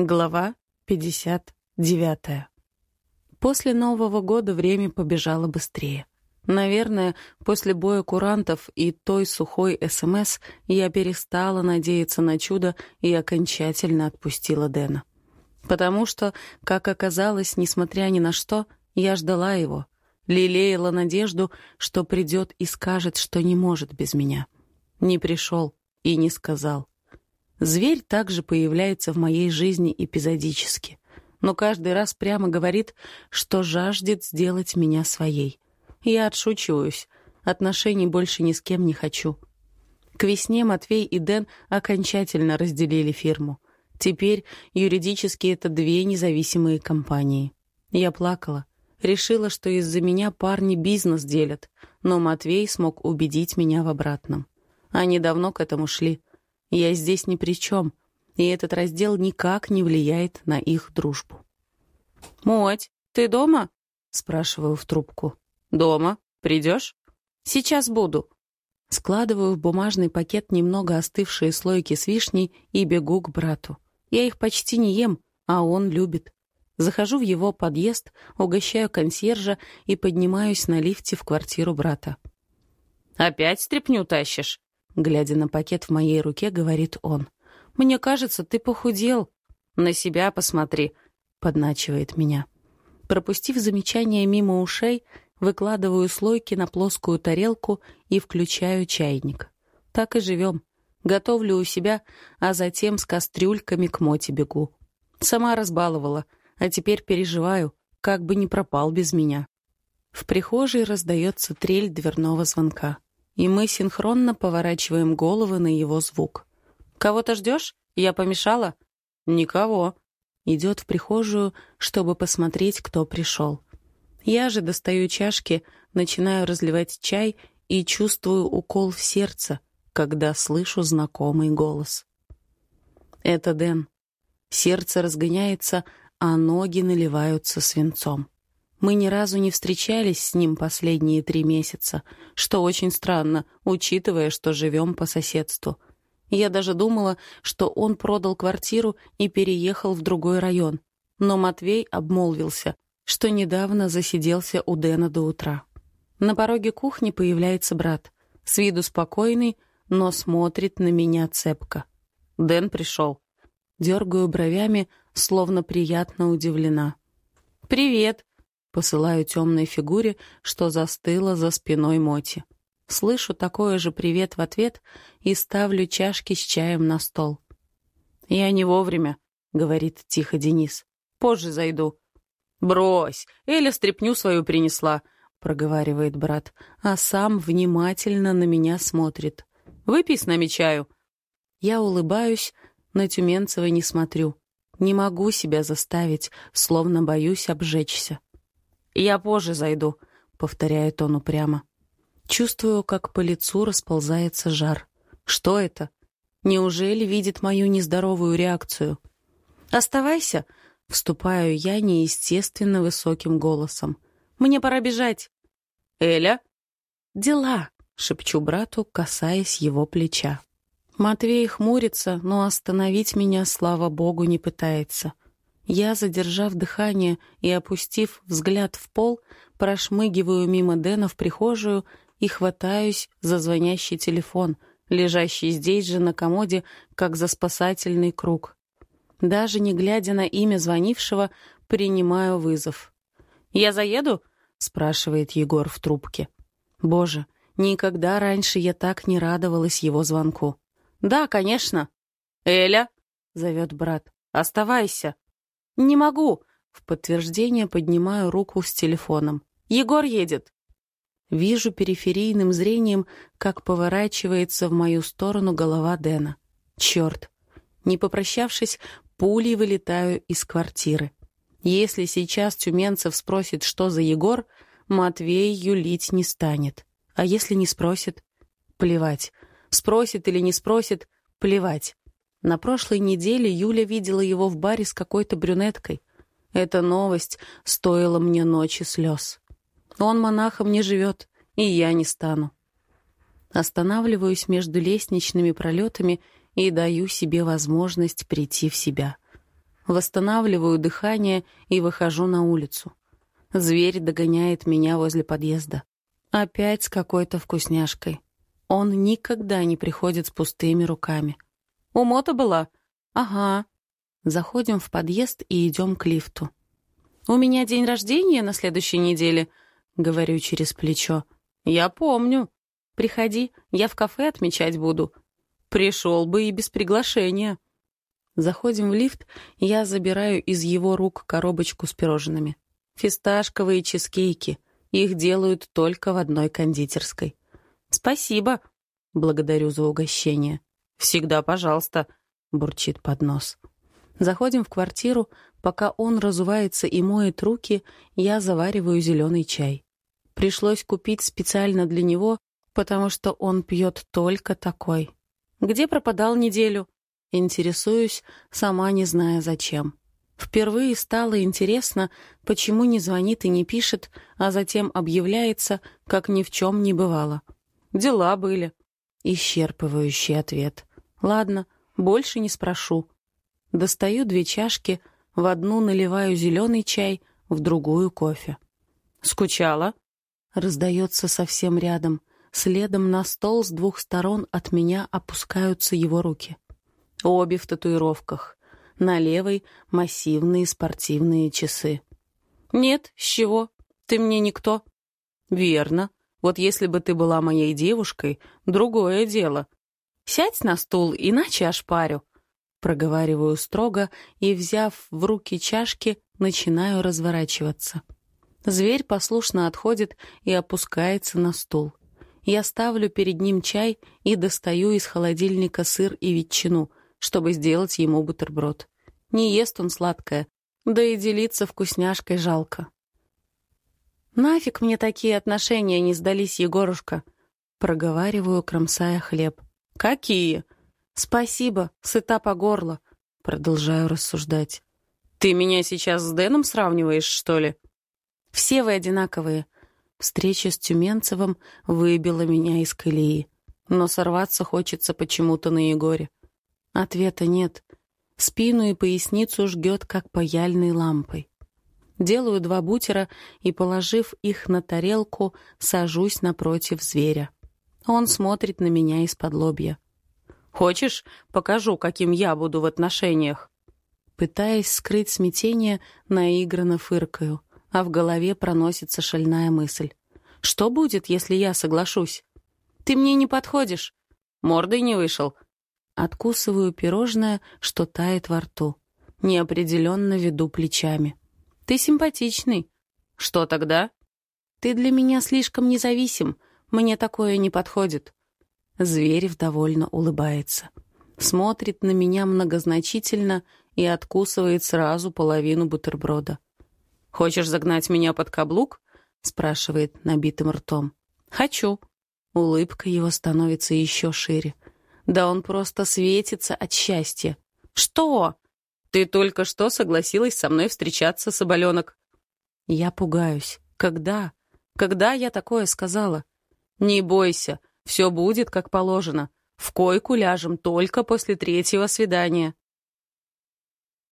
Глава 59. После Нового года время побежало быстрее. Наверное, после боя курантов и той сухой СМС я перестала надеяться на чудо и окончательно отпустила Дэна. Потому что, как оказалось, несмотря ни на что, я ждала его, лелеяла надежду, что придет и скажет, что не может без меня. Не пришел и не сказал. Зверь также появляется в моей жизни эпизодически, но каждый раз прямо говорит, что жаждет сделать меня своей. Я отшучиваюсь, отношений больше ни с кем не хочу. К весне Матвей и Дэн окончательно разделили фирму. Теперь юридически это две независимые компании. Я плакала. Решила, что из-за меня парни бизнес делят, но Матвей смог убедить меня в обратном. Они давно к этому шли — я здесь ни при чем, и этот раздел никак не влияет на их дружбу. «Моть, ты дома?» — спрашиваю в трубку. «Дома. Придешь?» «Сейчас буду». Складываю в бумажный пакет немного остывшие слойки с вишней и бегу к брату. Я их почти не ем, а он любит. Захожу в его подъезд, угощаю консьержа и поднимаюсь на лифте в квартиру брата. «Опять стряпню тащишь?» Глядя на пакет в моей руке, говорит он. «Мне кажется, ты похудел. На себя посмотри», — подначивает меня. Пропустив замечание мимо ушей, выкладываю слойки на плоскую тарелку и включаю чайник. Так и живем. Готовлю у себя, а затем с кастрюльками к моте бегу. Сама разбаловала, а теперь переживаю, как бы не пропал без меня. В прихожей раздается трель дверного звонка и мы синхронно поворачиваем головы на его звук. «Кого-то ждешь? Я помешала?» «Никого». Идет в прихожую, чтобы посмотреть, кто пришел. Я же достаю чашки, начинаю разливать чай и чувствую укол в сердце, когда слышу знакомый голос. Это Дэн. Сердце разгоняется, а ноги наливаются свинцом. Мы ни разу не встречались с ним последние три месяца, что очень странно, учитывая, что живем по соседству. Я даже думала, что он продал квартиру и переехал в другой район. Но Матвей обмолвился, что недавно засиделся у Дэна до утра. На пороге кухни появляется брат. С виду спокойный, но смотрит на меня цепко. Дэн пришел. Дергаю бровями, словно приятно удивлена. «Привет!» Посылаю темной фигуре, что застыла за спиной Моти. Слышу такое же привет в ответ и ставлю чашки с чаем на стол. «Я не вовремя», — говорит тихо Денис. «Позже зайду». «Брось, Эля стряпню свою принесла», — проговаривает брат, а сам внимательно на меня смотрит. «Выпей с нами чаю». Я улыбаюсь, на Тюменцева не смотрю. Не могу себя заставить, словно боюсь обжечься. «Я позже зайду», — повторяет он упрямо. Чувствую, как по лицу расползается жар. Что это? Неужели видит мою нездоровую реакцию? «Оставайся», — вступаю я неестественно высоким голосом. «Мне пора бежать». «Эля?» «Дела», — шепчу брату, касаясь его плеча. Матвей хмурится, но остановить меня, слава богу, не пытается. Я, задержав дыхание и опустив взгляд в пол, прошмыгиваю мимо Дэна в прихожую и хватаюсь за звонящий телефон, лежащий здесь же на комоде, как за спасательный круг. Даже не глядя на имя звонившего, принимаю вызов. «Я заеду?» — спрашивает Егор в трубке. «Боже, никогда раньше я так не радовалась его звонку». «Да, конечно». «Эля?» — зовет брат. «Оставайся». «Не могу!» В подтверждение поднимаю руку с телефоном. «Егор едет!» Вижу периферийным зрением, как поворачивается в мою сторону голова Дэна. Черт! Не попрощавшись, пулей вылетаю из квартиры. Если сейчас Тюменцев спросит, что за Егор, Матвей юлить не станет. А если не спросит? Плевать. Спросит или не спросит, плевать. На прошлой неделе Юля видела его в баре с какой-то брюнеткой. Эта новость стоила мне ночи слез. Он монахом не живет, и я не стану. Останавливаюсь между лестничными пролетами и даю себе возможность прийти в себя. Восстанавливаю дыхание и выхожу на улицу. Зверь догоняет меня возле подъезда. Опять с какой-то вкусняшкой. Он никогда не приходит с пустыми руками. «У Мота была?» «Ага». Заходим в подъезд и идем к лифту. «У меня день рождения на следующей неделе», — говорю через плечо. «Я помню. Приходи, я в кафе отмечать буду». «Пришел бы и без приглашения». Заходим в лифт, я забираю из его рук коробочку с пирожными. Фисташковые чизкейки. Их делают только в одной кондитерской. «Спасибо!» «Благодарю за угощение». «Всегда пожалуйста», — бурчит под нос. Заходим в квартиру. Пока он разувается и моет руки, я завариваю зеленый чай. Пришлось купить специально для него, потому что он пьет только такой. «Где пропадал неделю?» Интересуюсь, сама не зная зачем. Впервые стало интересно, почему не звонит и не пишет, а затем объявляется, как ни в чем не бывало. Дела были. Исчерпывающий ответ. Ладно, больше не спрошу. Достаю две чашки, в одну наливаю зеленый чай, в другую кофе. «Скучала?» Раздается совсем рядом. Следом на стол с двух сторон от меня опускаются его руки. Обе в татуировках. На левой — массивные спортивные часы. «Нет, с чего? Ты мне никто». «Верно. Вот если бы ты была моей девушкой, другое дело. Сядь на стул, иначе ошпарю». Проговариваю строго и, взяв в руки чашки, начинаю разворачиваться. Зверь послушно отходит и опускается на стул. Я ставлю перед ним чай и достаю из холодильника сыр и ветчину, чтобы сделать ему бутерброд. Не ест он сладкое, да и делиться вкусняшкой жалко. «Нафиг мне такие отношения не сдались, Егорушка?» Проговариваю, кромсая хлеб. «Какие?» «Спасибо, сыта по горло», — продолжаю рассуждать. «Ты меня сейчас с Дэном сравниваешь, что ли?» «Все вы одинаковые». Встреча с Тюменцевым выбила меня из колеи. Но сорваться хочется почему-то на Егоре. Ответа нет. Спину и поясницу жгет, как паяльной лампой. Делаю два бутера и, положив их на тарелку, сажусь напротив зверя. Он смотрит на меня из-под лобья. «Хочешь, покажу, каким я буду в отношениях?» Пытаясь скрыть смятение, наигранно фыркаю, а в голове проносится шальная мысль. «Что будет, если я соглашусь?» «Ты мне не подходишь!» «Мордой не вышел!» Откусываю пирожное, что тает во рту. Неопределенно веду плечами. Ты симпатичный. Что тогда? Ты для меня слишком независим. Мне такое не подходит. Зверев довольно улыбается. Смотрит на меня многозначительно и откусывает сразу половину бутерброда. «Хочешь загнать меня под каблук?» — спрашивает набитым ртом. «Хочу». Улыбка его становится еще шире. Да он просто светится от счастья. «Что?» «Ты только что согласилась со мной встречаться, соболенок». Я пугаюсь. Когда? Когда я такое сказала? Не бойся, все будет как положено. В койку ляжем только после третьего свидания.